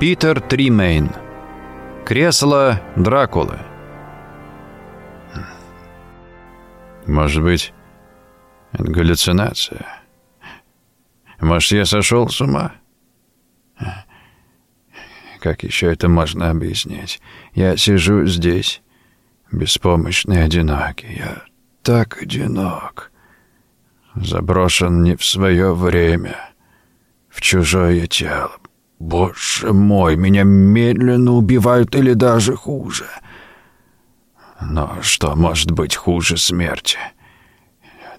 Питер Тримейн. Кресло Дракулы. Может быть, это галлюцинация? Может, я сошел с ума? Как еще это можно объяснить? Я сижу здесь, беспомощный, одинокий. Я так одинок. Заброшен не в свое время, в чужое тело. Боже мой, меня медленно убивают или даже хуже. Но что может быть хуже смерти?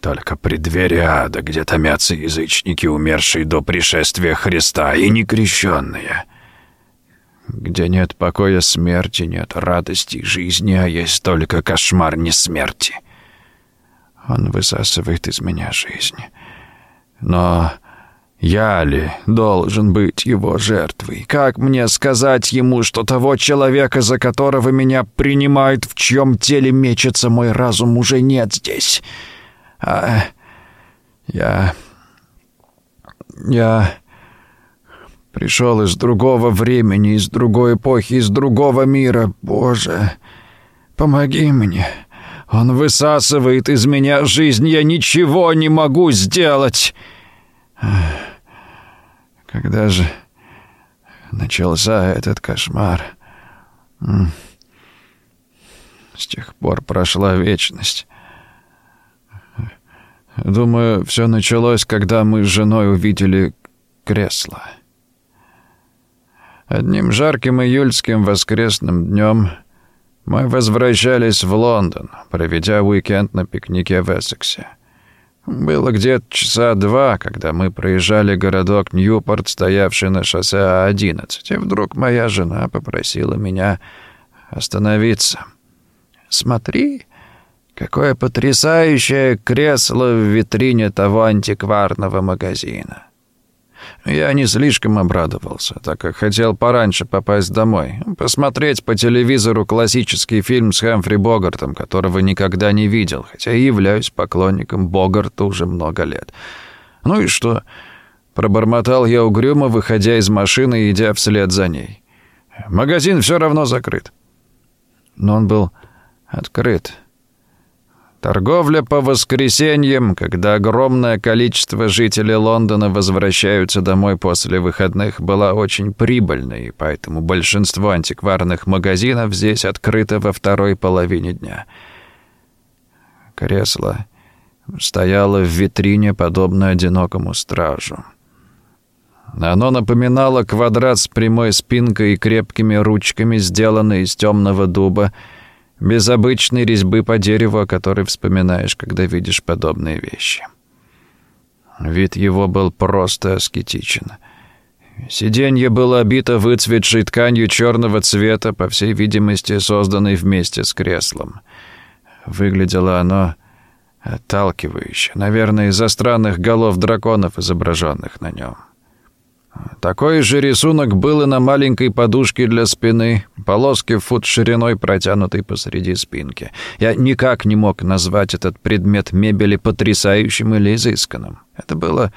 Только преддверие ада, где томятся язычники, умершие до пришествия Христа, и некрещенные. Где нет покоя смерти, нет радости жизни, а есть только кошмар несмерти. Он высасывает из меня жизнь. Но я ли должен быть его жертвой? Как мне сказать ему, что того человека, за которого меня принимают, в чьем теле мечется мой разум, уже нет здесь? А я... Я пришел из другого времени, из другой эпохи, из другого мира. Боже, помоги мне. Он высасывает из меня жизнь, я ничего не могу сделать. Когда же начался этот кошмар? С тех пор прошла вечность. Думаю, все началось, когда мы с женой увидели кресло. Одним жарким июльским воскресным днем мы возвращались в Лондон, проведя уикенд на пикнике в Эссексе. Было где-то часа два, когда мы проезжали городок Ньюпорт, стоявший на шоссе А11, и вдруг моя жена попросила меня остановиться. «Смотри, какое потрясающее кресло в витрине того антикварного магазина!» Я не слишком обрадовался, так как хотел пораньше попасть домой, посмотреть по телевизору классический фильм с Хэмфри Богартом, которого никогда не видел, хотя и являюсь поклонником Богарта уже много лет. Ну и что? Пробормотал я угрюмо, выходя из машины и идя вслед за ней. Магазин все равно закрыт. Но он был открыт. Торговля по воскресеньям, когда огромное количество жителей Лондона возвращаются домой после выходных, была очень прибыльной, поэтому большинство антикварных магазинов здесь открыто во второй половине дня. Кресло стояло в витрине, подобно одинокому стражу. Оно напоминало квадрат с прямой спинкой и крепкими ручками, сделанный из темного дуба, без обычной резьбы по дереву, о которой вспоминаешь, когда видишь подобные вещи. Вид его был просто аскетичен. Сиденье было обито выцветшей тканью черного цвета, по всей видимости, созданной вместе с креслом. Выглядело оно отталкивающе, наверное, из-за странных голов драконов, изображенных на нем. Такой же рисунок был и на маленькой подушке для спины, полоски фут шириной, протянутой посреди спинки. Я никак не мог назвать этот предмет мебели потрясающим или изысканным. Это было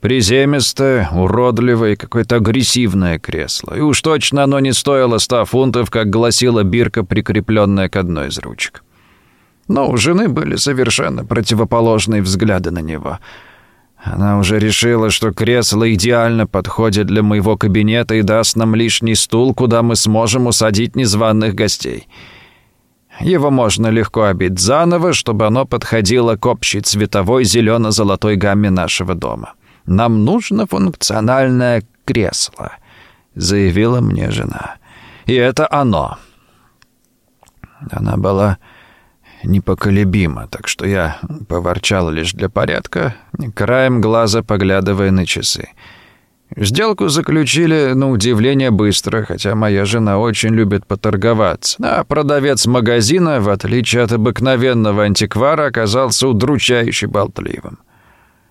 приземистое, уродливое и какое-то агрессивное кресло. И уж точно оно не стоило ста фунтов, как гласила бирка, прикрепленная к одной из ручек. Но у жены были совершенно противоположные взгляды на него — она уже решила, что кресло идеально подходит для моего кабинета и даст нам лишний стул, куда мы сможем усадить незваных гостей. Его можно легко обить заново, чтобы оно подходило к общей цветовой зелено-золотой гамме нашего дома. Нам нужно функциональное кресло, заявила мне жена. И это оно. Она была непоколебимо, так что я поворчал лишь для порядка, краем глаза поглядывая на часы. Сделку заключили, на удивление, быстро, хотя моя жена очень любит поторговаться. А продавец магазина, в отличие от обыкновенного антиквара, оказался удручающе болтливым.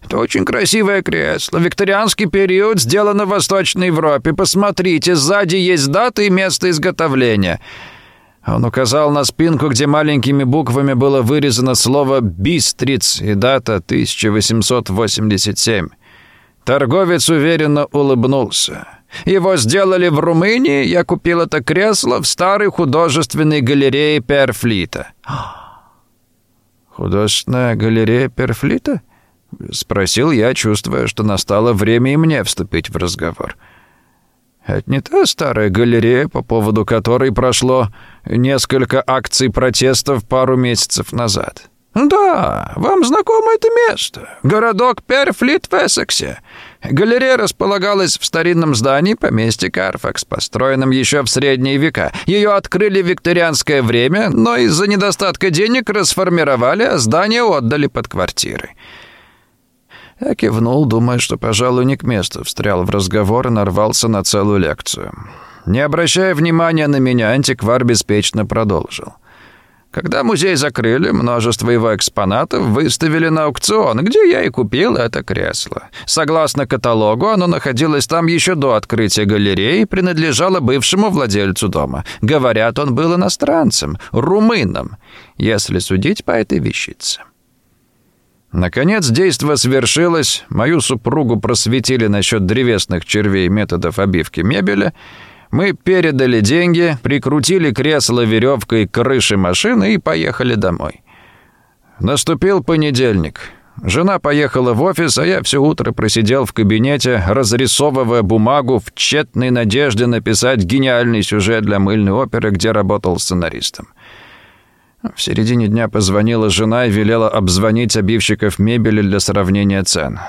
«Это очень красивое кресло. Викторианский период, сделано в Восточной Европе. Посмотрите, сзади есть дата и место изготовления. Он указал на спинку, где маленькими буквами было вырезано слово «Бистриц» и дата 1887. Торговец уверенно улыбнулся. Его сделали в Румынии, я купил это кресло в старой художественной галерее Перфлита». «Художественная галерея Перфлита?» — спросил я, чувствуя, что настало время и мне вступить в разговор. «Это не та старая галерея, по поводу которой прошло несколько акций протестов пару месяцев назад». «Да, вам знакомо это место. Городок Перфлит в Эссексе. Галерея располагалась в старинном здании поместья Карфакс, построенном еще в средние века. Ее открыли в викторианское время, но из-за недостатка денег расформировали, а здание отдали под квартиры. Я кивнул, думая, что, пожалуй, не к месту, встрял в разговор и нарвался на целую лекцию. Не обращая внимания на меня, антиквар беспечно продолжил. Когда музей закрыли, множество его экспонатов выставили на аукцион, где я и купил это кресло. Согласно каталогу, оно находилось там еще до открытия галереи и принадлежало бывшему владельцу дома. Говорят, он был иностранцем, румыном, если судить по этой вещице. Наконец, действо свершилось, мою супругу просветили насчет древесных червей методов обивки мебели — мы передали деньги, прикрутили кресло веревкой к крыше машины и поехали домой. Наступил понедельник. Жена поехала в офис, а я все утро просидел в кабинете, разрисовывая бумагу в тщетной надежде написать гениальный сюжет для мыльной оперы, где работал сценаристом. В середине дня позвонила жена и велела обзвонить обивщиков мебели для сравнения цен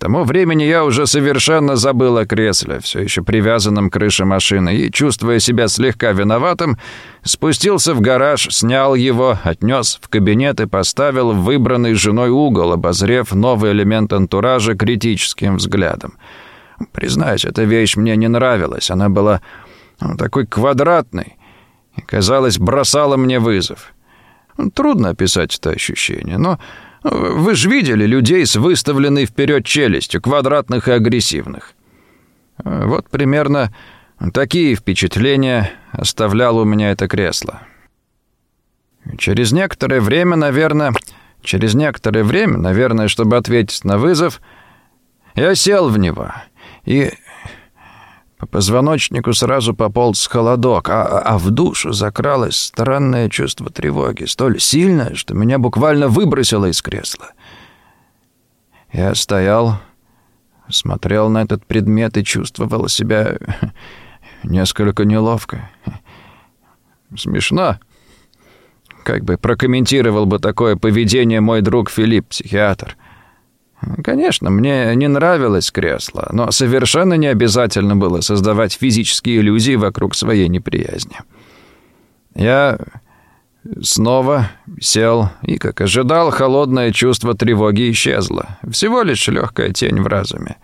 тому времени я уже совершенно забыл о кресле, все еще привязанном к крыше машины, и, чувствуя себя слегка виноватым, спустился в гараж, снял его, отнес в кабинет и поставил в выбранный женой угол, обозрев новый элемент антуража критическим взглядом. Признаюсь, эта вещь мне не нравилась. Она была ну, такой квадратной и, казалось, бросала мне вызов. Трудно описать это ощущение, но вы же видели людей с выставленной вперед челюстью, квадратных и агрессивных. Вот примерно такие впечатления оставляло у меня это кресло. Через некоторое время, наверное, через некоторое время, наверное, чтобы ответить на вызов, я сел в него и по позвоночнику сразу пополз холодок, а, а в душу закралось странное чувство тревоги, столь сильное, что меня буквально выбросило из кресла. Я стоял, смотрел на этот предмет и чувствовал себя несколько неловко. Смешно. Как бы прокомментировал бы такое поведение мой друг Филипп, психиатр. Конечно, мне не нравилось кресло, но совершенно не обязательно было создавать физические иллюзии вокруг своей неприязни. Я снова сел, и, как ожидал, холодное чувство тревоги исчезло. Всего лишь легкая тень в разуме.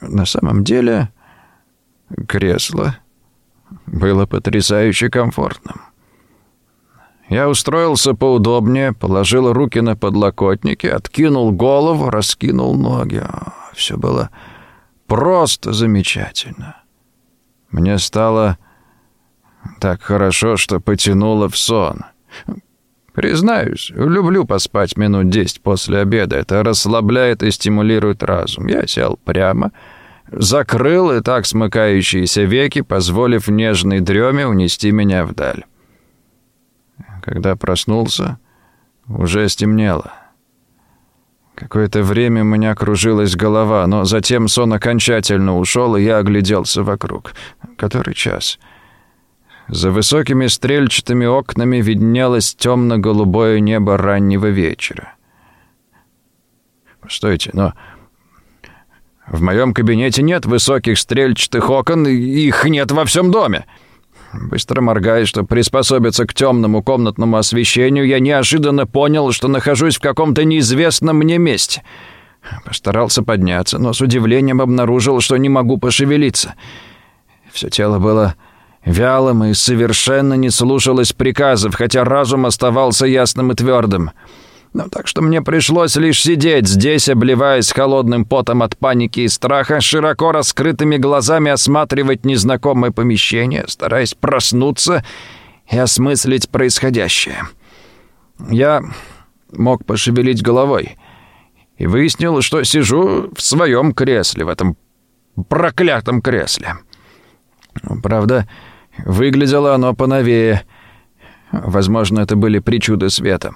На самом деле, кресло было потрясающе комфортным. Я устроился поудобнее, положил руки на подлокотники, откинул голову, раскинул ноги. Все было просто замечательно. Мне стало так хорошо, что потянуло в сон. Признаюсь, люблю поспать минут десять после обеда. Это расслабляет и стимулирует разум. Я сел прямо, закрыл и так смыкающиеся веки, позволив нежной дреме унести меня вдаль. Когда проснулся, уже стемнело. Какое-то время у меня кружилась голова, но затем сон окончательно ушел, и я огляделся вокруг. Который час? За высокими стрельчатыми окнами виднелось темно-голубое небо раннего вечера. Постойте, но... В моем кабинете нет высоких стрельчатых окон, их нет во всем доме. Быстро моргая, чтобы приспособиться к темному комнатному освещению, я неожиданно понял, что нахожусь в каком-то неизвестном мне месте. Постарался подняться, но с удивлением обнаружил, что не могу пошевелиться. Все тело было вялым и совершенно не слушалось приказов, хотя разум оставался ясным и твердым. Ну, так что мне пришлось лишь сидеть здесь, обливаясь холодным потом от паники и страха, широко раскрытыми глазами осматривать незнакомое помещение, стараясь проснуться и осмыслить происходящее. Я мог пошевелить головой и выяснил, что сижу в своем кресле в этом проклятом кресле. Правда, выглядело оно поновее. Возможно, это были причуды света.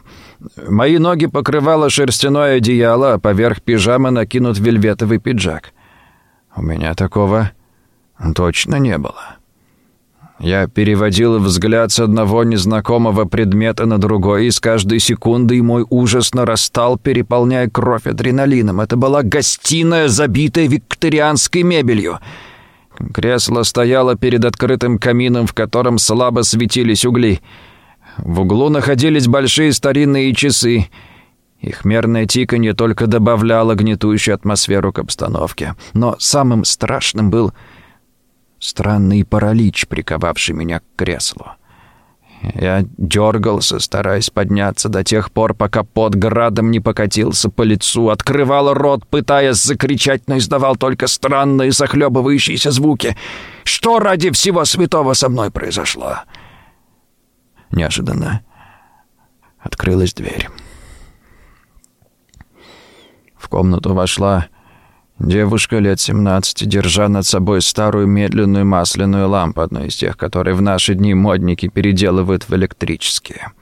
Мои ноги покрывало шерстяное одеяло, а поверх пижамы накинут вельветовый пиджак. У меня такого точно не было. Я переводил взгляд с одного незнакомого предмета на другой, и с каждой секундой мой ужас нарастал, переполняя кровь адреналином. Это была гостиная, забитая викторианской мебелью. Кресло стояло перед открытым камином, в котором слабо светились угли. В углу находились большие старинные часы. Их мерное тиканье только добавляло гнетущую атмосферу к обстановке. Но самым страшным был странный паралич, приковавший меня к креслу. Я дергался, стараясь подняться до тех пор, пока под градом не покатился по лицу, открывал рот, пытаясь закричать, но издавал только странные захлебывающиеся звуки. Что ради всего святого со мной произошло? Неожиданно открылась дверь. В комнату вошла Девушка лет 17, держа над собой старую медленную масляную лампу, одну из тех, которые в наши дни модники переделывают в электрические.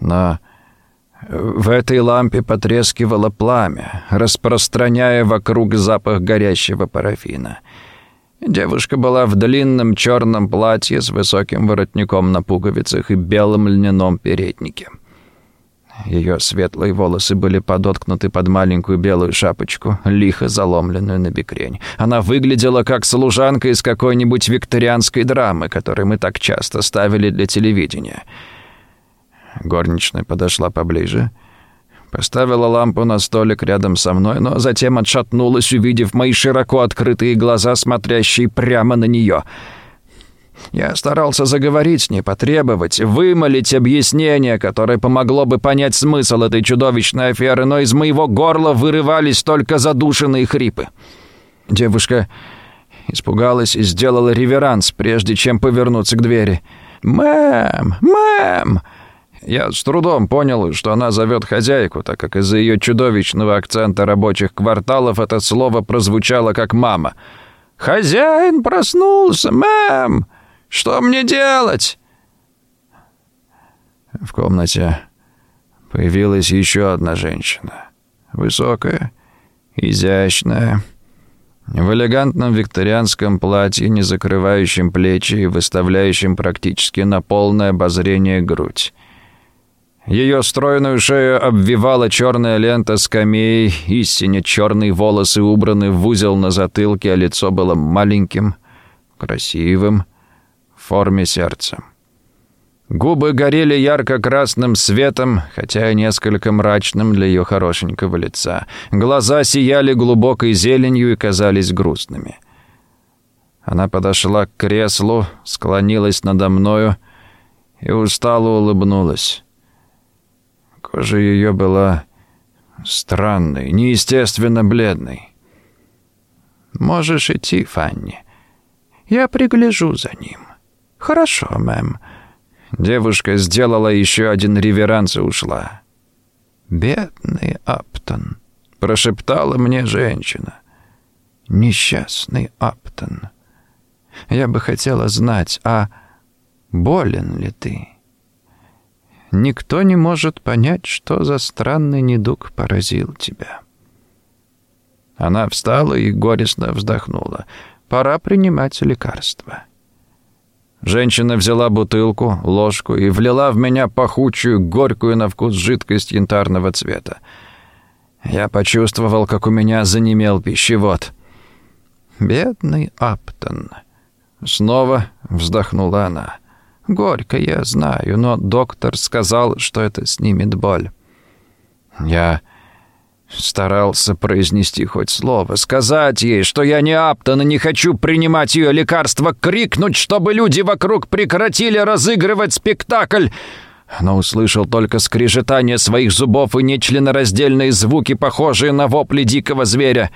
Но в этой лампе потрескивало пламя, распространяя вокруг запах горящего парафина. Девушка была в длинном черном платье с высоким воротником на пуговицах и белом льняном переднике. Ее светлые волосы были подоткнуты под маленькую белую шапочку, лихо заломленную на бекрень. Она выглядела как служанка из какой-нибудь викторианской драмы, которую мы так часто ставили для телевидения. Горничная подошла поближе, поставила лампу на столик рядом со мной, но затем отшатнулась, увидев мои широко открытые глаза, смотрящие прямо на нее — я старался заговорить с ней, потребовать, вымолить объяснение, которое помогло бы понять смысл этой чудовищной аферы, но из моего горла вырывались только задушенные хрипы. Девушка испугалась и сделала реверанс, прежде чем повернуться к двери. «Мэм! Мэм!» Я с трудом понял, что она зовет хозяйку, так как из-за ее чудовищного акцента рабочих кварталов это слово прозвучало как «мама». «Хозяин проснулся, мэм!» Что мне делать?» В комнате появилась еще одна женщина. Высокая, изящная, в элегантном викторианском платье, не закрывающем плечи и выставляющем практически на полное обозрение грудь. Ее стройную шею обвивала черная лента скамей, истине черные волосы убраны в узел на затылке, а лицо было маленьким, красивым, форме сердца. Губы горели ярко-красным светом, хотя и несколько мрачным для ее хорошенького лица. Глаза сияли глубокой зеленью и казались грустными. Она подошла к креслу, склонилась надо мною и устало улыбнулась. Кожа ее была странной, неестественно бледной. «Можешь идти, Фанни. Я пригляжу за ним». «Хорошо, мэм». Девушка сделала еще один реверанс и ушла. «Бедный Аптон», — прошептала мне женщина. «Несчастный Аптон. Я бы хотела знать, а болен ли ты?» Никто не может понять, что за странный недуг поразил тебя. Она встала и горестно вздохнула. Пора принимать лекарства. Женщина взяла бутылку, ложку и влила в меня пахучую, горькую на вкус жидкость янтарного цвета. Я почувствовал, как у меня занемел пищевод. «Бедный Аптон!» Снова вздохнула она. «Горько, я знаю, но доктор сказал, что это снимет боль». Я Старался произнести хоть слово, сказать ей, что я не Аптон и не хочу принимать ее лекарства, крикнуть, чтобы люди вокруг прекратили разыгрывать спектакль. Но услышал только скрежетание своих зубов и нечленораздельные звуки, похожие на вопли дикого зверя.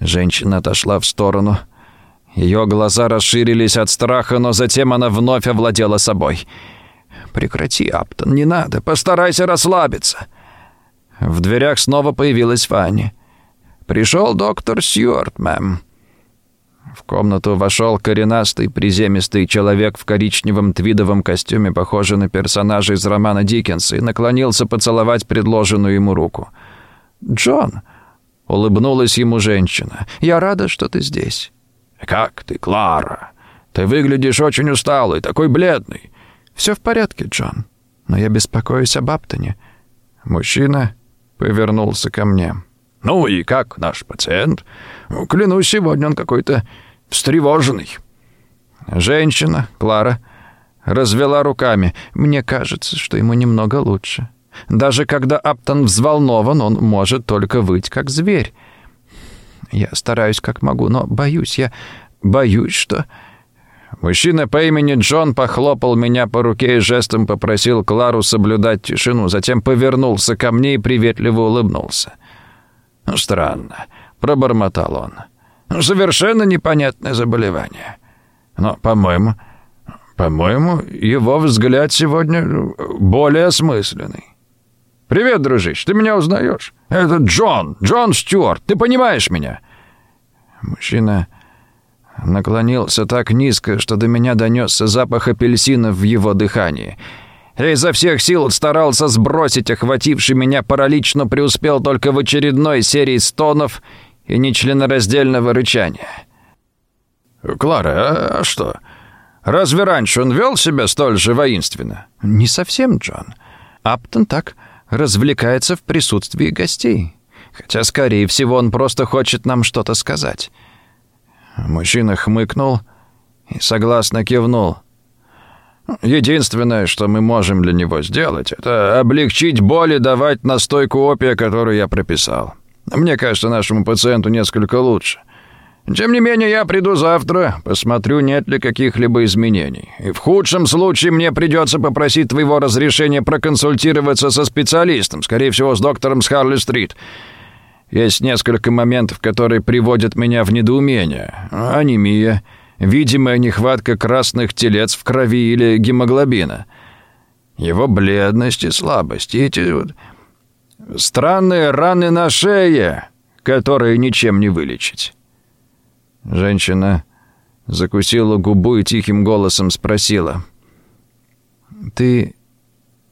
Женщина отошла в сторону. Ее глаза расширились от страха, но затем она вновь овладела собой. «Прекрати, Аптон, не надо, постарайся расслабиться». В дверях снова появилась Фанни. «Пришел доктор Сьюарт, мэм». В комнату вошел коренастый, приземистый человек в коричневом твидовом костюме, похожий на персонажа из романа Диккенса, и наклонился поцеловать предложенную ему руку. «Джон!» — улыбнулась ему женщина. «Я рада, что ты здесь». «Как ты, Клара? Ты выглядишь очень усталый, такой бледный». «Все в порядке, Джон, но я беспокоюсь об Аптоне». Мужчина повернулся ко мне. «Ну и как наш пациент? Клянусь, сегодня он какой-то встревоженный». Женщина, Клара, развела руками. «Мне кажется, что ему немного лучше. Даже когда Аптон взволнован, он может только выть, как зверь. Я стараюсь как могу, но боюсь, я боюсь, что...» Мужчина по имени Джон похлопал меня по руке и жестом попросил Клару соблюдать тишину, затем повернулся ко мне и приветливо улыбнулся. «Странно», — пробормотал он. «Совершенно непонятное заболевание. Но, по-моему, по-моему, его взгляд сегодня более осмысленный. «Привет, дружище, ты меня узнаешь? Это Джон, Джон Стюарт, ты понимаешь меня?» Мужчина наклонился так низко, что до меня донесся запах апельсина в его дыхании. Я изо всех сил старался сбросить охвативший меня паралич, но преуспел только в очередной серии стонов и нечленораздельного рычания. «Клара, а что? Разве раньше он вел себя столь же воинственно?» «Не совсем, Джон. Аптон так развлекается в присутствии гостей. Хотя, скорее всего, он просто хочет нам что-то сказать». Мужчина хмыкнул и согласно кивнул. «Единственное, что мы можем для него сделать, это облегчить боль и давать настойку опия, которую я прописал. Мне кажется, нашему пациенту несколько лучше. Тем не менее, я приду завтра, посмотрю, нет ли каких-либо изменений. И в худшем случае мне придется попросить твоего разрешения проконсультироваться со специалистом, скорее всего, с доктором с Харли-стрит. Есть несколько моментов, которые приводят меня в недоумение. Анемия, видимая нехватка красных телец в крови или гемоглобина. Его бледность и слабость, эти вот странные раны на шее, которые ничем не вылечить. Женщина закусила губу и тихим голосом спросила. «Ты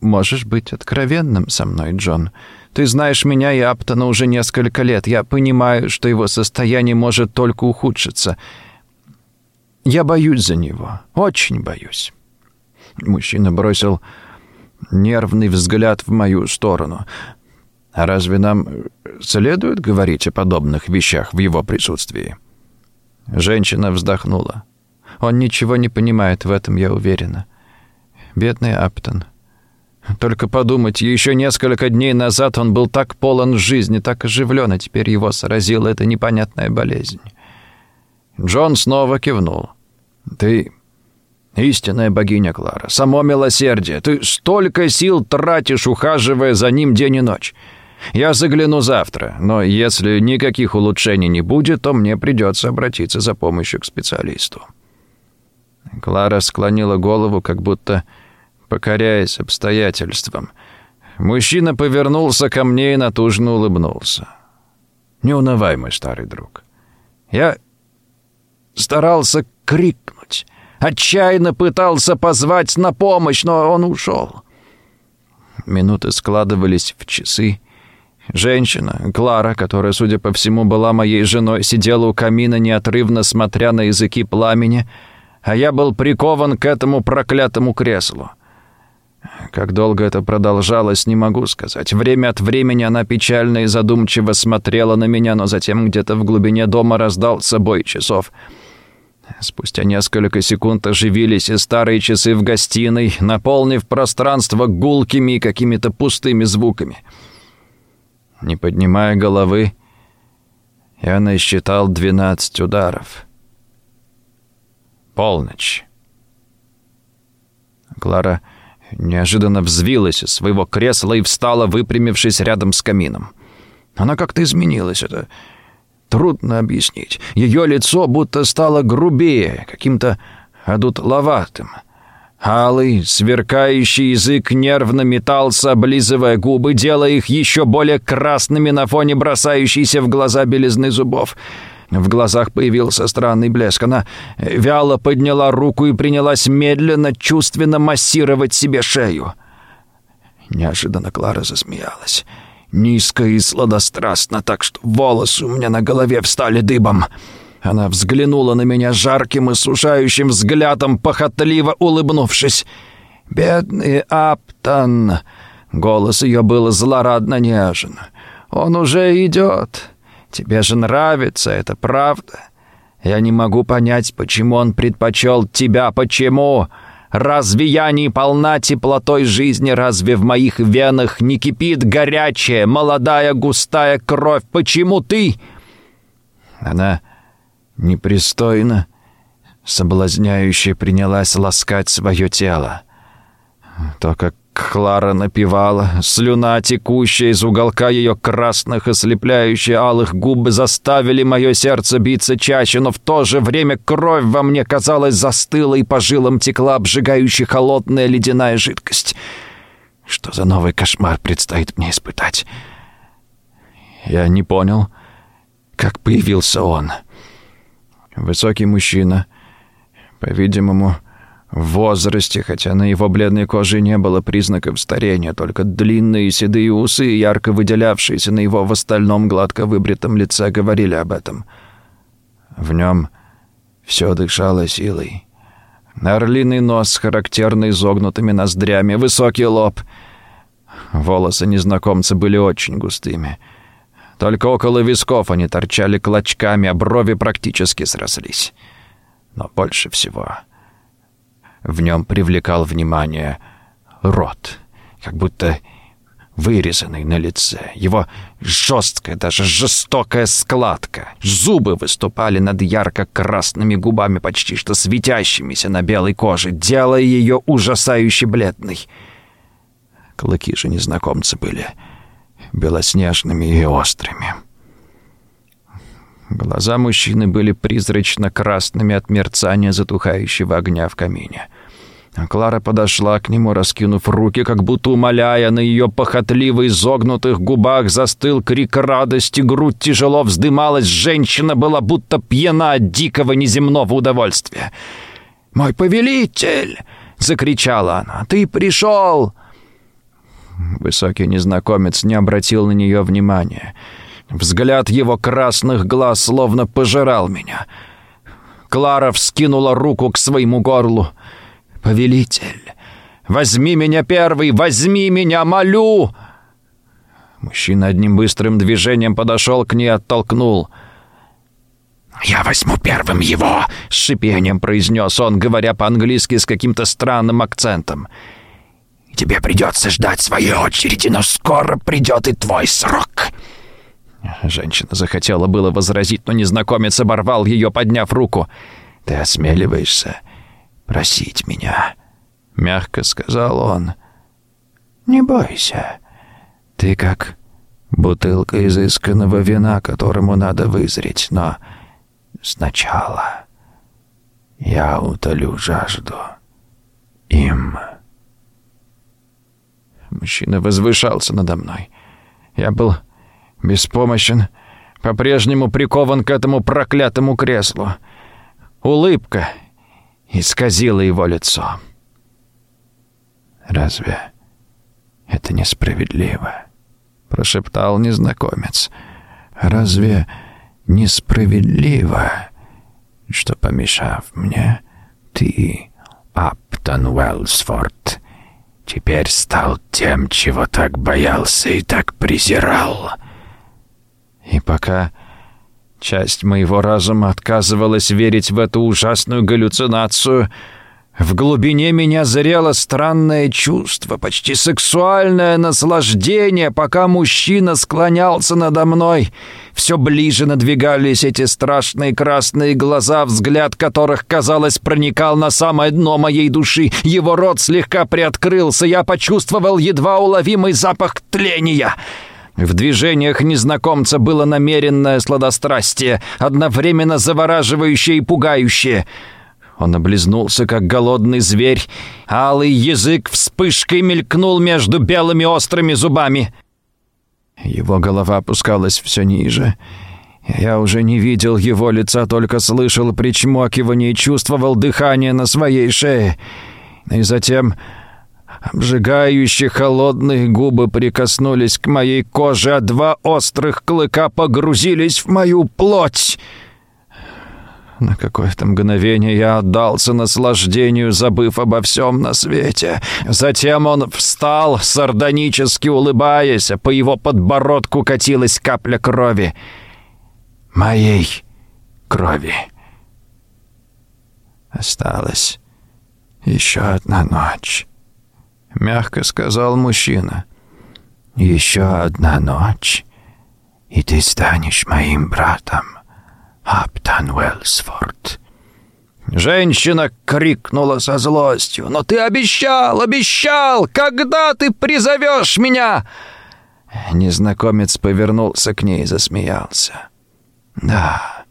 можешь быть откровенным со мной, Джон? Ты знаешь меня и Аптона уже несколько лет. Я понимаю, что его состояние может только ухудшиться. Я боюсь за него. Очень боюсь». Мужчина бросил нервный взгляд в мою сторону. «А разве нам следует говорить о подобных вещах в его присутствии?» Женщина вздохнула. Он ничего не понимает в этом, я уверена. Бедный Аптон. Только подумать, еще несколько дней назад он был так полон жизни, так оживлен, а теперь его сразила эта непонятная болезнь. Джон снова кивнул. «Ты истинная богиня, Клара, само милосердие. Ты столько сил тратишь, ухаживая за ним день и ночь. Я загляну завтра, но если никаких улучшений не будет, то мне придется обратиться за помощью к специалисту». Клара склонила голову, как будто покоряясь обстоятельствам. Мужчина повернулся ко мне и натужно улыбнулся. «Не унывай, мой старый друг. Я старался крикнуть, отчаянно пытался позвать на помощь, но он ушел». Минуты складывались в часы, Женщина, Клара, которая, судя по всему, была моей женой, сидела у камина, неотрывно смотря на языки пламени, а я был прикован к этому проклятому креслу. Как долго это продолжалось, не могу сказать. Время от времени она печально и задумчиво смотрела на меня, но затем где-то в глубине дома раздался бой часов. Спустя несколько секунд оживились и старые часы в гостиной, наполнив пространство гулкими и какими-то пустыми звуками — не поднимая головы, я насчитал двенадцать ударов. Полночь. Клара неожиданно взвилась из своего кресла и встала, выпрямившись рядом с камином. Она как-то изменилась, это трудно объяснить. Ее лицо будто стало грубее, каким-то одутловатым. Алый, сверкающий язык нервно метался, облизывая губы, делая их еще более красными на фоне бросающейся в глаза белизны зубов. В глазах появился странный блеск. Она вяло подняла руку и принялась медленно, чувственно массировать себе шею. Неожиданно Клара засмеялась. Низко и сладострастно, так что волосы у меня на голове встали дыбом. Она взглянула на меня жарким и сужающим взглядом, похотливо улыбнувшись. «Бедный Аптон!» Голос ее был злорадно нежен. «Он уже идет. Тебе же нравится это, правда? Я не могу понять, почему он предпочел тебя, почему? Разве я не полна теплотой жизни? Разве в моих венах не кипит горячая, молодая, густая кровь? Почему ты...» Она непристойно, соблазняюще принялась ласкать свое тело. То, как Клара напевала, слюна, текущая из уголка ее красных, ослепляющих алых губ, заставили мое сердце биться чаще, но в то же время кровь во мне, казалось, застыла, и по жилам текла обжигающая холодная ледяная жидкость. Что за новый кошмар предстоит мне испытать? Я не понял, как появился он. Высокий мужчина, по-видимому, в возрасте, хотя на его бледной коже не было признаков старения, только длинные седые усы, ярко выделявшиеся на его в остальном гладко выбритом лице, говорили об этом. В нем все дышало силой. Орлиный нос с характерно изогнутыми ноздрями, высокий лоб. Волосы незнакомца были очень густыми. Только около висков они торчали клочками, а брови практически срослись. Но больше всего в нем привлекал внимание рот, как будто вырезанный на лице. Его жесткая, даже жестокая складка. Зубы выступали над ярко-красными губами, почти что светящимися на белой коже, делая ее ужасающе бледной. Клыки же незнакомца были белоснежными и острыми. Глаза мужчины были призрачно-красными от мерцания затухающего огня в камине. Клара подошла к нему, раскинув руки, как будто умоляя, на ее похотливо изогнутых губах застыл крик радости, грудь тяжело вздымалась, женщина была будто пьяна от дикого неземного удовольствия. «Мой повелитель!» — закричала она. «Ты пришел!» Высокий незнакомец не обратил на нее внимания. Взгляд его красных глаз словно пожирал меня. Клара вскинула руку к своему горлу. «Повелитель, возьми меня первый, возьми меня, молю!» Мужчина одним быстрым движением подошел к ней и оттолкнул. «Я возьму первым его!» — с шипением произнес он, говоря по-английски с каким-то странным акцентом. «Тебе придется ждать своей очереди, но скоро придет и твой срок!» Женщина захотела было возразить, но незнакомец оборвал ее, подняв руку. «Ты осмеливаешься просить меня?» — мягко сказал он. «Не бойся. Ты как бутылка изысканного вина, которому надо вызреть, но сначала я утолю жажду им». Мужчина возвышался надо мной. Я был беспомощен, по-прежнему прикован к этому проклятому креслу. Улыбка исказила его лицо. «Разве это несправедливо?» — прошептал незнакомец. «Разве несправедливо, что, помешав мне, ты, Аптон Уэллсфорд, теперь стал тем, чего так боялся и так презирал?» И пока часть моего разума отказывалась верить в эту ужасную галлюцинацию, в глубине меня зрело странное чувство, почти сексуальное наслаждение, пока мужчина склонялся надо мной. Все ближе надвигались эти страшные красные глаза, взгляд которых, казалось, проникал на самое дно моей души. Его рот слегка приоткрылся, я почувствовал едва уловимый запах тления — в движениях незнакомца было намеренное сладострастие, одновременно завораживающее и пугающее. Он облизнулся, как голодный зверь. Алый язык вспышкой мелькнул между белыми острыми зубами. Его голова опускалась все ниже. Я уже не видел его лица, только слышал причмокивание и чувствовал дыхание на своей шее. И затем обжигающие холодные губы прикоснулись к моей коже, а два острых клыка погрузились в мою плоть. На какое-то мгновение я отдался наслаждению, забыв обо всем на свете. Затем он встал, сардонически улыбаясь, а по его подбородку катилась капля крови. Моей крови. Осталась еще одна ночь. Мягко сказал мужчина. Еще одна ночь, и ты станешь моим братом. Аптон Уэлсфорд». Женщина крикнула со злостью. «Но ты обещал, обещал! Когда ты призовешь меня?» Незнакомец повернулся к ней и засмеялся. «Да».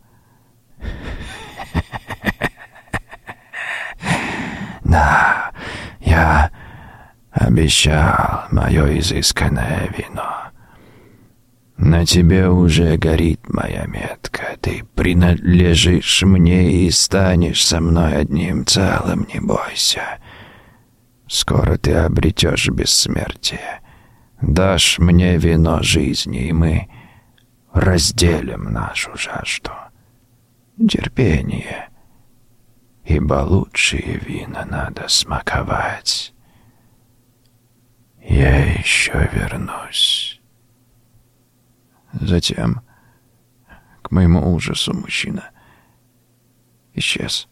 «Да, я обещал мое изысканное вино. На тебе уже горит моя метка. Ты принадлежишь мне и станешь со мной одним целым, не бойся. Скоро ты обретешь бессмертие. Дашь мне вино жизни, и мы разделим нашу жажду. Терпение, ибо лучшие вина надо смаковать. Я еще вернусь». Затем, к моему ужасу, мужчина исчез.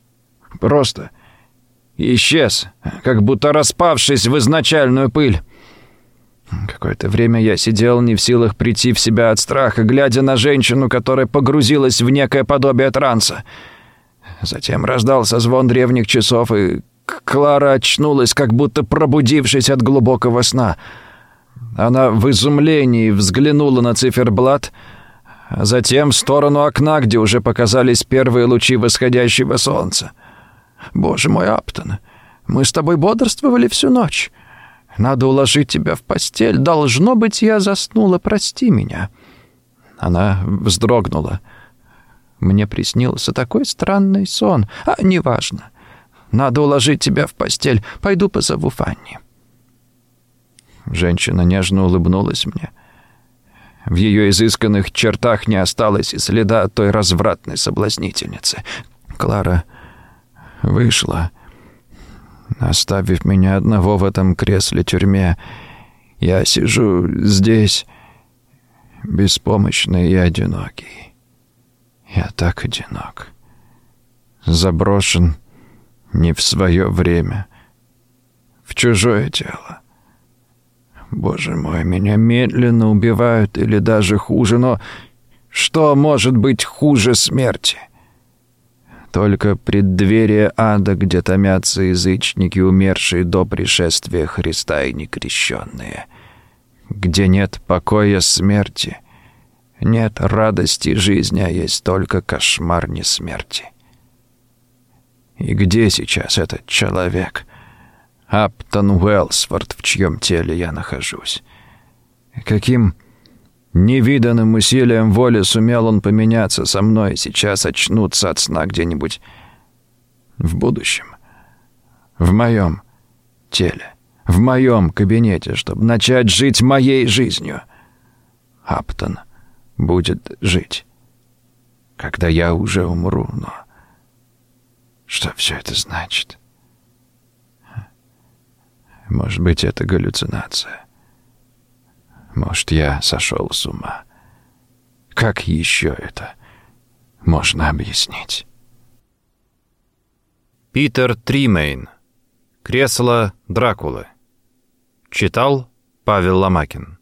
Просто исчез, как будто распавшись в изначальную пыль. Какое-то время я сидел не в силах прийти в себя от страха, глядя на женщину, которая погрузилась в некое подобие транса. Затем раздался звон древних часов, и Клара очнулась, как будто пробудившись от глубокого сна — она в изумлении взглянула на циферблат, а затем в сторону окна, где уже показались первые лучи восходящего солнца. «Боже мой, Аптон, мы с тобой бодрствовали всю ночь. Надо уложить тебя в постель. Должно быть, я заснула, прости меня». Она вздрогнула. Мне приснился такой странный сон. А, неважно. Надо уложить тебя в постель. Пойду позову Фанни. Женщина нежно улыбнулась мне. В ее изысканных чертах не осталось и следа той развратной соблазнительницы. Клара вышла, оставив меня одного в этом кресле-тюрьме. Я сижу здесь, беспомощный и одинокий. Я так одинок. Заброшен не в свое время, в чужое тело. Боже мой, меня медленно убивают или даже хуже, но что может быть хуже смерти? Только преддверие ада, где томятся язычники, умершие до пришествия Христа и некрещенные. Где нет покоя смерти, нет радости жизни, а есть только кошмар несмерти. И где сейчас этот человек — Аптон Уэлсфорд, в чьем теле я нахожусь. Каким невиданным усилием воли сумел он поменяться со мной и сейчас очнуться от сна где-нибудь в будущем. В моем теле, в моем кабинете, чтобы начать жить моей жизнью. Аптон будет жить, когда я уже умру, но что все это значит? Может быть, это галлюцинация. Может, я сошел с ума. Как еще это можно объяснить? Питер Тримейн. Кресло Дракулы. Читал Павел Ломакин.